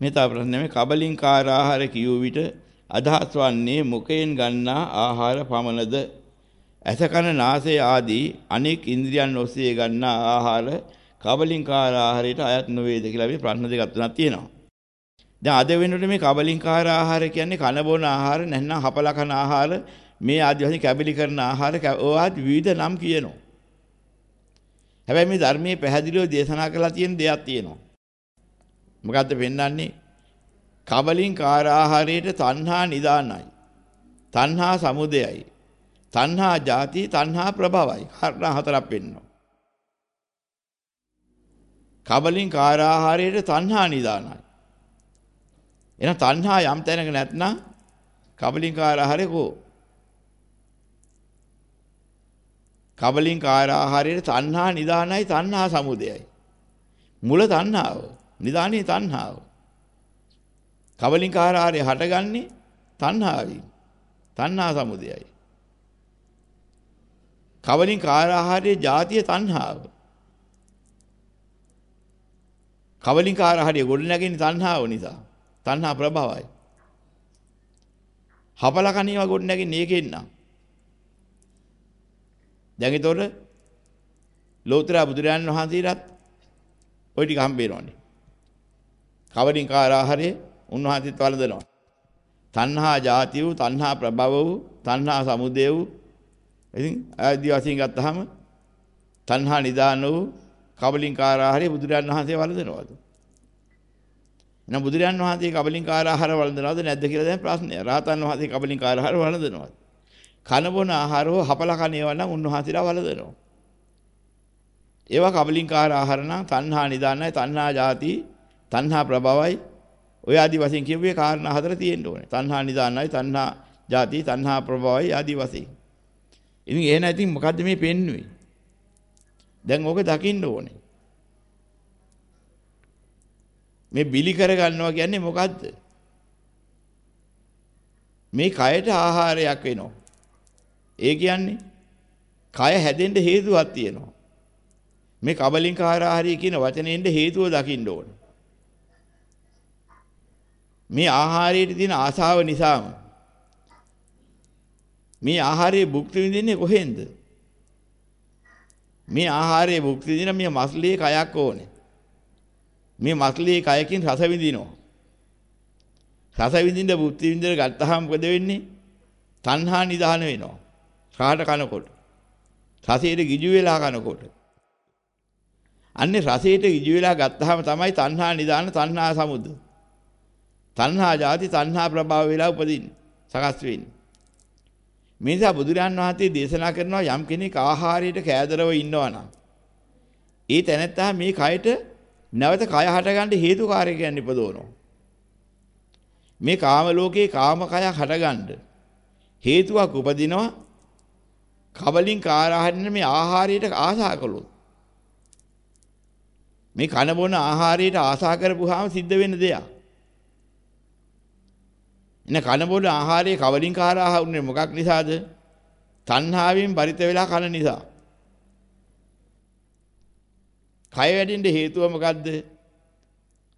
මේ තව ප්‍රශ්නේ මේ කබලින්කාර ආහාර කියූ විට අදහස් වන්නේ මුඛයෙන් ගන්නා ආහාර පමණද ඇස කන නාසය ආදී අනෙක් ඉන්ද්‍රියන් ඔස්සේ ගන්නා ආහාර කබලින්කාර ආහාරයට අයත් නොවේද කියලා මේ ප්‍රශ්න දෙකක් තුනක් තියෙනවා. දැන් අද වෙනකොට මේ කබලින්කාර ආහාර කියන්නේ කන බොන ආහාර නැත්නම් හපලා කන ආහාර මේ ආදි වශයෙන් කැබලි කරන ආහාර ඕවාත් විවිධ නම් කියනවා. හැබැයි මේ ධර්මයේ පැහැදිලිව දේශනා කරලා තියෙන දෙයක් තියෙනවා. මොකද්ද පෙන්වන්නේ? කබලින්කාර ආහාරයට තණ්හා නිදානයි. තණ්හා සමුදයයි. තණ්හා ಜಾති තණ්හා ප්‍රභවයි. කාරණා හතරක් වෙන්නවා. කබලින්කාර ආහාරයට තණ්හා නිදානයි. එහෙනම් තණ්හා යම් තැනක නැත්නම් කබලින්කාර ආහාරේ කෝ කබලින්කාර ආහාරයේ තණ්හා නිදානයි තණ්හා සමුදයයි මුල තණ්හාව නිදානේ තණ්හාව. කවලින්කාරාරය හටගන්නේ තණ්හාවෙන්. තණ්හා සමුදයයි. කවලින්කාරාහාරයේ ಜಾතිය තණ්හාව. කවලින්කාරාහාරය ගොඩනැගෙන්නේ තණ්හාව නිසා. තණ්හා ප්‍රභවයයි. හපල කණේවා ගොඩනැගෙන්නේ ඒකෙන් නම්. දැන් ඒතොර ලෝතර බුදුරජාණන් වහන්සේලාත් ওই ටික හම්බ වෙනවනේ. කාර ආහාරයේ උන්වහන්සේත් වළඳනවා. තණ්හා ಜಾති වූ තණ්හා ප්‍රභව වූ තණ්හා සමුදය වූ ඉතින් ආදී වශයෙන් ගත්තාම තණ්හා නිදාන වූ කවලින්කාර ආහාරයේ බුදුරයන් වහන්සේ වළඳනවාද? එහෙනම් බුදුරයන් වහන්සේ කබලින්කාර ආහාර වළඳනවද නැද්ද කියලා දැන් ප්‍රශ්නය. රාතන් වහන්සේ කබලින්කාර ආහාර වළඳනවද? කන බොන ආහාරෝ හපලා කන ඒවා නම් උන්වහන්සේලා වළඳනවා. ඒවා කබලින්කාර ආහාර නම් තණ්හා නිදානයි, තණ්හා ಜಾති, තණ්හා ප්‍රභවයි ඔය ආදි වශයෙන් කියුවේ කාරණා හතර තියෙන්න ඕනේ. තණ්හා නිදානයි, තණ්හා ಜಾති, තණ්හා ප්‍රභවයි ආදි වශයෙන්. ඉතින් එහෙනම් ඉතින් මොකද්ද මේ පෙන්වුවේ? දැන් ඕක දකින්න ඕනේ. මේ බිලි කර ගන්නවා කියන්නේ මොකද්ද? මේ කයට ආහාරයක් වෙනවා. ඒ කියන්නේ කය හැදෙන්න හේතුවක් තියෙනවා. මේ කබලින්කාර ආහාරය කියන වචනයෙන්ද හේතුව දකින්න ඕන. මේ ආහාරයට තියෙන ආශාව නිසාම මේ ආහාරයේ භුක්ති විඳින්නේ කොහෙන්ද? මේ ආහාරයේ භුක්ති විඳින මේ මස්ලියේ කයක් ඕනේ. මේ මස්ලී කයකින් රස විඳිනවා. රස විඳින්න බුද්ධි විඳින්න ගත්තාම මොකද වෙන්නේ? තණ්හා නිදාන වෙනවා. කාට කනකොට. රසයට ගිජු වෙලා කනකොට. අන්නේ රසයට ගිජු වෙලා ගත්තාම තමයි තණ්හා නිදාන තණ්හා සමුද. තණ්හා ಜಾති තණ්හා ප්‍රභාව වෙලා උපදින්නේ. සකස් වෙන්නේ. මේ නිසා බුදුරන් වහන්සේ දේශනා කරනවා යම් කෙනෙක් ආහාරයට කෑදරව ඉන්නවා නම් ඒ තැනත්තා මේ කයට නැවත කය හටගන්න හේතුකාරකයන් ඉපදවනවා. මේ කාම ලෝකේ කාම කය හටගන්න හේතුවක් උපදිනවා කවලින් කාරාහරින මේ ආහාරයට ආසා කළොත් මේ කන බොන ආහාරයට ආසා කරපුවාම සිද්ධ වෙන දෙයක්. එන කන බොන ආහාරයේ කවලින් කාරාහුන්නේ මොකක් නිසාද? තණ්හාවෙන් පරිත වෙලා කන නිසා. කය වැඩෙන්න හේතුව මොකද්ද?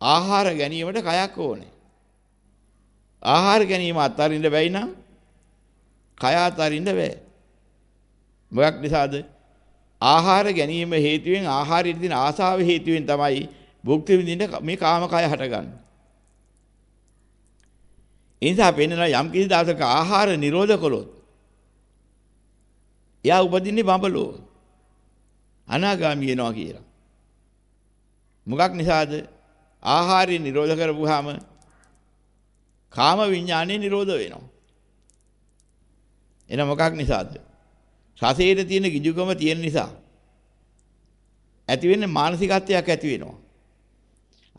ආහාර ගැනීමට කයක් ඕනේ. ආහාර ගැනීම අත්හරින්න බැයි නම් කය අත්හරින්න බෑ. මොකක් නිසාද? ආහාර ගැනීම හේතුවෙන් ආහාරයට තියෙන ආසාව හේතුවෙන් තමයි භුක්ති විඳින්න මේ කාම කය හටගන්නේ. ඒ නිසා පෙන්වන යම් කිසි දවසක ආහාර නිරෝධ කළොත් එයා උපදින්නේ බඹලෝ අනාගාමී වෙනවා කියලා. මොකක් නිසාද? ආහාරය නිරෝධ කරපුවාම කාම විඥානේ නිරෝධ වෙනවා. එන මොකක් නිසාද? රසයේ තියෙන ගිජුකම තියෙන නිසා. ඇති වෙන්නේ මානසිකත්වයක් ඇති වෙනවා.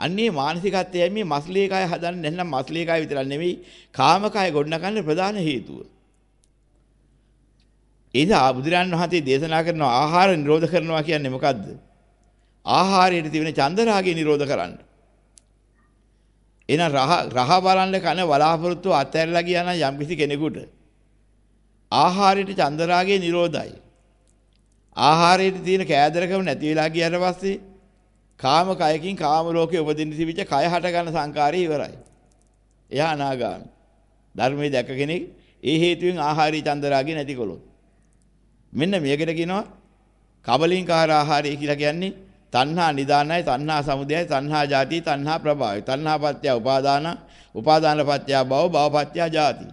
අන්නේ මානසිකත්වයයි මේ මස්ලී කය හදන්නේ නැත්නම් මස්ලී කය විතරක් නෙවෙයි කාම කය ගොඩනගන්න ප්‍රධාන හේතුව. ඒ නිසා බුදුරන් වහන්සේ දේශනා කරන ආහාර නිරෝධ කරනවා කියන්නේ මොකද්ද? ආහාරයට තිබෙන චන්දරාගය නිරෝධ කරන්න. එහෙනම් රහ රහ බලන්න කන බලාපොරොත්තු අත්හැරලා ගියා නම් යම්කිසි කෙනෙකුට ආහාරයට චන්දරාගය නිරෝධයි. ආහාරයට තියෙන කෑදරකම නැති වෙලා ගියාට පස්සේ කාම කයකින් කාම ලෝකේ උපදින්න තිබිච්ච කය හට ගන්න සංකාරය ඉවරයි. එයා අනාගාමී. ධර්මයේ දැක කෙනෙක් ඒ හේතුවෙන් ආහාරී චන්දරාගේ නැතිකොළොත්. මෙන්න මේකට කියනවා කබලින්කාර ආහාරය කියලා කියන්නේ තණ්හා නිදානයි තණ්හා සමුදයයි තණ්හා ජාති තණ්හා ප්‍රභාවයි. තණ්හා පත්‍ය උපාදාන උපාදාන පත්‍ය භව භව පත්‍ය ජාති.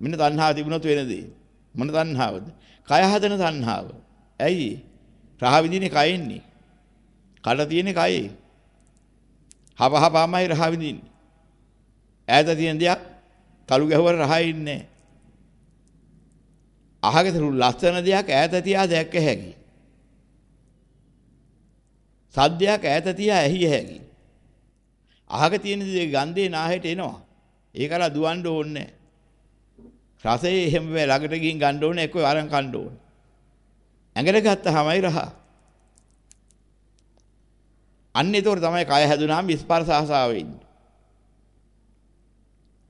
මෙන්න තණ්හා තිබුණොත් වෙන දේ මොන තණ්හාවද? කය හදන තණ්හාව. ඇයි? රහ විඳින්නේ කයෙන්නේ. කඩ තියෙන්නේ කයේ හප හපාමයි රහ විඳින්නේ ඈත තියෙන දෙයක් තලු ගැහුවර රහ ඉන්නේ අහකට ලස්සන දෙයක් ඈත තියා දැක්ක හැකියි සද්දයක් ඈත තියා ඇහිය හැකි. අහක තියෙන දේ ගන්ධේ නාහෙට එනවා. ඒකලා දුවන්න ඕනේ රසයේ එහෙම වෙ ළඟට ගිහින් ගන්න ඕනේ එක්ක අරන් කන්න ඕනේ. ඇඟට ගත්තාමයි රහ. අන්න ඒතකොට තමයි කය හැදුනාම ස්පර්ශ ආසාවෙ ඉන්නේ.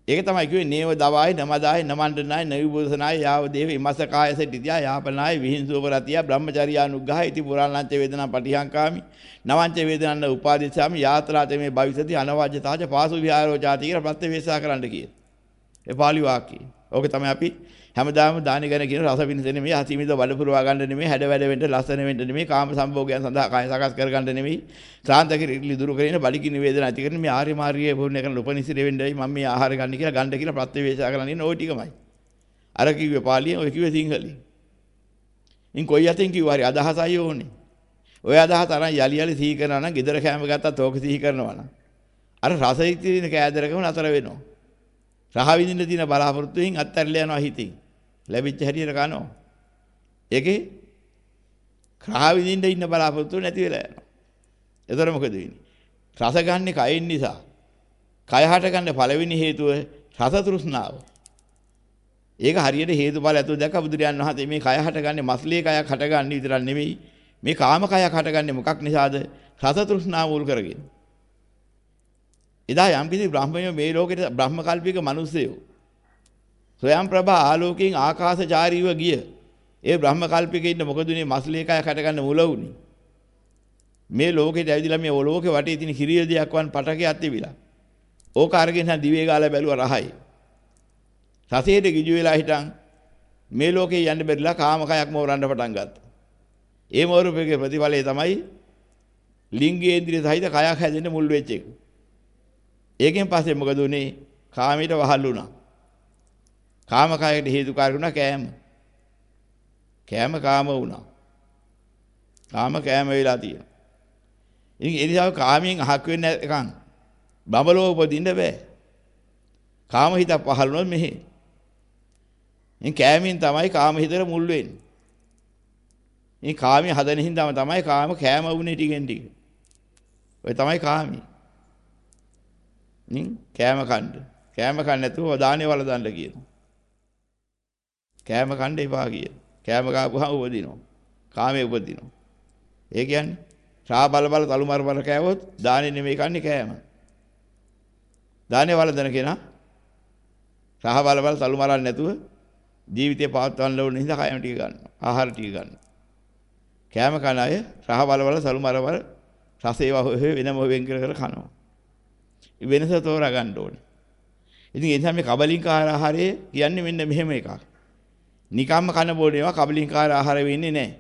ඒක තමයි කිව්වේ නේව දවායි නමදායි නමණ්ඩනායි නවිබෝසනායි යාව දේව ඉමස කායස තිතියා යාපනායි විහිංසෝපරතිය බ්‍රහ්මචර්යානුග්‍රහ ඉති පුරාණංච වේදනා පටිහංකාමි නවංච වේදනන්න උපාදිසාමි යාත්‍රාත මේ භවිසති අනවජ්‍යතාජ පාසු විහාරෝ ජාති කියලා ප්‍රත්‍යවේක්ෂා කරන්න කියේ. ඒ පාලි වාක්‍යය. ඕක තමයි අපි හැමදාම දානි ගැන කියන රස විඳින නෙමෙයි හසිමිද බඩ පුරවා ගන්න නෙමෙයි හැඩ වැඩ වෙන්න ලස්සන වෙන්න නෙමෙයි කාම සම්භෝගයන් සඳහා කාය සකස් කර ගන්න නෙමෙයි. ක්ලාන්ත කිරිලි දුරු කරගෙන බඩිකි නිවේදන ඇති කරන මේ ආර්ය මාර්ගයේ පුණ්‍ය කරන උපනිසිර වෙන්නයි මම මේ ආහාර ගන්න කියලා ගන්න කියලා ප්‍රත්‍යවේක්ෂා කරලා ඉන්න ওই ටිකමයි. අර කිව්වේ පාලියෙන් ඔය කිව්වේ සිංහලෙන්. ඉන් කොයි අතින් කිව්වා හරි අදහසයි ඕනේ. ඔය අදහස අරන් යලි යලි සිහි කරනවා නම් gedara කෑම ගත්තත් ඕක සිහි කරනවා නම්. අර රසයි තියෙන කෑදරකම නතර වෙනවා. රහ විඳින්න තියෙන බලාපොරොත්තුෙන් අත්හැරලා යනවා හිතින්. ලැබිච්ච හැටියට කනවා. ඒකේ රහ විඳින්න ඉන්න බලාපොරොත්තු නැති වෙලා යනවා. එතකොට මොකද වෙන්නේ? රස ගන්න කයින් නිසා. කය හට ගන්න පළවෙනි හේතුව රස තෘෂ්ණාව. ඒක හරියට හේතුඵල ඇතුව දැක්ක බුදුරයන් වහන්සේ මේ කය හටගන්නේ මස්ලී කයක් හටගන්නේ විතරක් නෙමෙයි මේ කාම කයක් හටගන්නේ මොකක් නිසාද රස තෘෂ්ණාව මුල් කරගෙන එදා යම්කිසි බ්‍රහ්මයෝ මේ ලෝකෙට බ්‍රහ්ම කල්පික මිනිස්සයෝ ස්වයං ප්‍රභා ආලෝකයෙන් ආකාශචාරීව ගිය. ඒ බ්‍රහ්ම කල්පිකේ ඉන්න මොකද උනේ මස්ලේකය කැටගන්න මුල උනේ මේ ලෝකෙට ඇවිදලා මේ ලෝකෙ වටේ තියෙන කිරිය දෙයක් වන් පටකයක් තිබිලා ඕක අරගෙන දිවේ ගාලා බැලුවා රහයි. සසේට ගිජු වෙලා හිටන් මේ ලෝකේ යන්න බැරිලා කාමකයක් මෝරන්න පටන් ගත්තා. ඒ මෝරුපේගේ ප්‍රතිඵලය තමයි ලිංගේන්ද්‍රිය සහිත කයක් හැදෙන්න මුල් වෙච්ච එක. ඒකෙන් පස්සේ මොකද උනේ කාමයට වහල් වුණා. කාමකායයට හේතුකාරී වුණා කෑම. කෑම කාම වුණා. කාම කෑම වෙලා තියෙනවා. ඉතින් ඒ නිසා කාමයෙන් අහක් වෙන්න එකන් බබලෝ උපදින්න බෑ. කාම හිත පහළ වුණොත් මෙහි. ඉතින් කෑමෙන් තමයි කාම හිතට මුල් වෙන්නේ. ඉතින් කාමයේ හදන හින්දාම තමයි කාම කෑම වුනේ ටිකෙන් ටික. ඔය තමයි කාමී. ඉතින් කෑම කන්න. කෑම කන්න නැතුව දානේ වල දාන්න කියනවා. කෑම කන්න එපා කිය. කෑම කාපුවම උපදිනවා. කාමයේ උපදිනවා. ඒ කියන්නේ ශා බල බල තලු මර මර කෑවොත් දානේ නෙමෙයි කන්නේ කෑම. දානේ වලදන කෙනා ශා බල බල තලු මරන්නේ නැතුව ජීවිතේ පවත්වන්න ඕන නිසා කෑම ටික ගන්නවා. ආහාර ටික ගන්නවා. කෑම කන අය ශා බල බල තලු මර මර රසේව වෙනම වෙන් කර කර කනවා. වෙනස තෝරා ගන්න ඕනේ. ඉතින් ඒ නිසා මේ කබලින්කාර ආහාරය කියන්නේ මෙන්න මෙහෙම එකක්. නිකම්ම කන බොන ඒවා කබලින්කාර ආහාර වෙන්නේ නැහැ.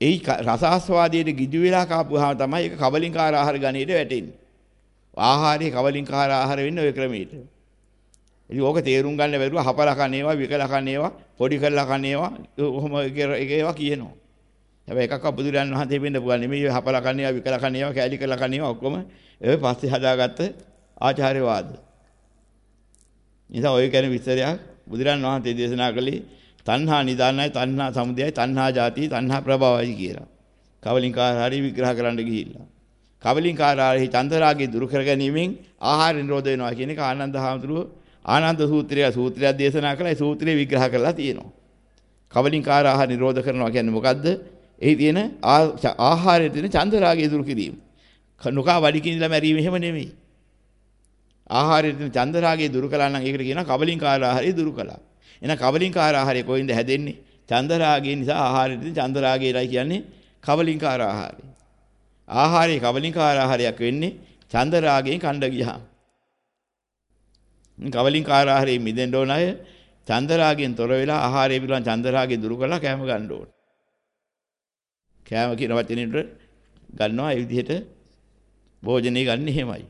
ඒ රසාස්වාදයේ ගිජු වෙලා කාපුවාම තමයි ඒක කබලින්කාර ආහාර ගණයට වැටෙන්නේ. ආහාරයේ කබලින්කාර ආහාර වෙන්නේ ওই ක්‍රමයට. ඉතින් ඕක තේරුම් ගන්න බැරුව හපලා කන ඒවා, විකලා කන ඒවා, පොඩි කරලා කන ඒවා, ඔහොම එක ඒවා කියනවා. හැබැයි එකක් අපුදුරයන් වහන්සේ වෙන්න පුළුවන් නෙමෙයි හපලා කන ඒවා, විකලා කන ඒවා, කැලි කරලා කන ඒවා ඔක්කොම ඒ පස්සේ හදාගත්ත ආචාර්යවාද. නිසා ඔය කියන්නේ විස්තරයක් බුදුරන් වහන්සේ දේශනා කළේ තණ්හා නිදානයි තණ්හා සමුදයයි තණ්හා ජාති තණ්හා ප්‍රභවයි කියලා. කවලින්කාරාරි විග්‍රහ කරන්න ගිහිල්ලා. කවලින්කාරාරි චන්දරාගේ දුරු කර ගැනීමෙන් ආහාර නිරෝධ වෙනවා කියන එක ආනන්ද හාමුදුරුවෝ ආනන්ද සූත්‍රය සූත්‍රයක් දේශනා කළා. ඒ සූත්‍රය විග්‍රහ කරලා තියෙනවා. කවලින්කාර ආහාර නිරෝධ කරනවා කියන්නේ මොකද්ද? එහි තියෙන ආහාරයේ තියෙන චන්දරාගය දුරු කිරීම. නොකා වඩිකින් ඉඳලා මැරීම එහෙම නෙමෙයි. ආහාරයේ තියෙන චන්දරාගය දුරු කළා නම් ඒකට කියනවා කබලින්කාර ආහාරය දුරු කළා. එහෙනම් කබලින්කාර ආහාරය කොයින්ද හැදෙන්නේ? චන්දරාගය නිසා ආහාරයේ තියෙන චන්දරාගයයි කියන්නේ කබලින්කාර ආහාරය. ආහාරය කවලින්කාර ආහාරයක් වෙන්නේ චන්ද රාගයෙන් කණ්ඩ ගියාම. කවලින්කාර ආහාරයෙන් මිදෙන්න ඕන අය චන්ද රාගයෙන් තොර වෙලා ආහාරය පිළිබඳ චන්ද රාගය දුරු කරලා කැම ගන්න ඕන. කෑම කියන වචනේට ගන්නවා ඒ විදිහට භෝජනේ ගන්න එහෙමයි.